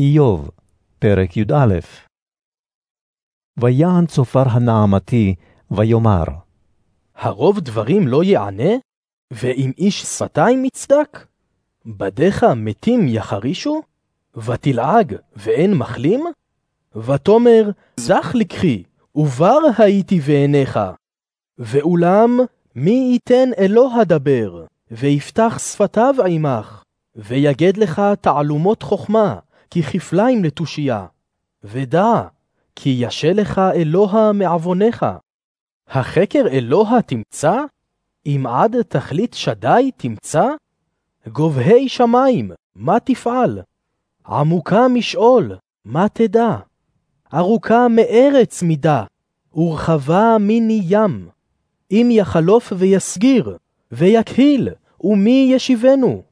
איוב, פרק י"א ויען צופר הנעמתי, ויאמר, הרוב דברים לא יענה? ואם איש שפתיים יצדק? בדיך מתים יחרישו? ותלעג ואין מחלים? ותאמר זך לקחי, ובר הייתי בעיניך. ואולם מי ייתן אלוה דבר, ויפתח שפתיו עמך, ויגד לך תעלומות חכמה, כי כפליים לתושייה. ודע, כי ישה לך אלוה מעווניך. החקר אלוה תמצא? אם עד תכלית שדי תמצא? גובהי שמים, מה תפעל? עמוקה משאול, מה תדע? ארוכה מארץ מידה, ורחבה מיני ים. אם יחלוף ויסגיר, ויקהיל, ומי ישיבנו?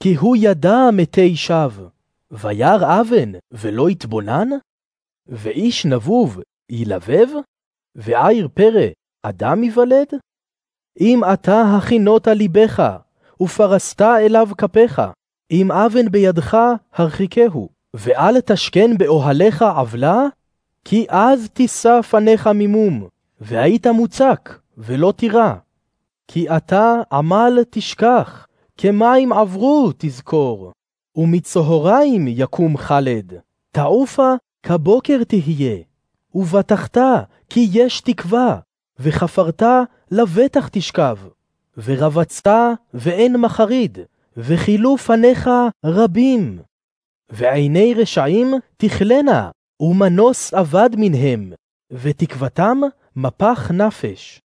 כי הוא ידע מתי שווא. וירא אבן ולא יתבונן? ואיש נבוב ילבב? ועיר פרא אדם ייוולד? אם אתה הכינות ליבך, ופרסת אליו כפיך, אם אבן בידך הרחיקהו, ואל תשכן באוהליך עוולה, כי אז תישא פניך ממום, והיית מוצק, ולא תירא. כי אתה עמל תשכח, כמים עברו תזכור. ומצהריים יקום חלד, תעופה כבוקר תהיה, ובטחת כי יש תקווה, וחפרת לבטח תשכב, ורבצת ואין מחריד, וכילו פניך רבים. ועיני רשעים תכלנה, ומנוס אבד מנהם, ותקוותם מפח נפש.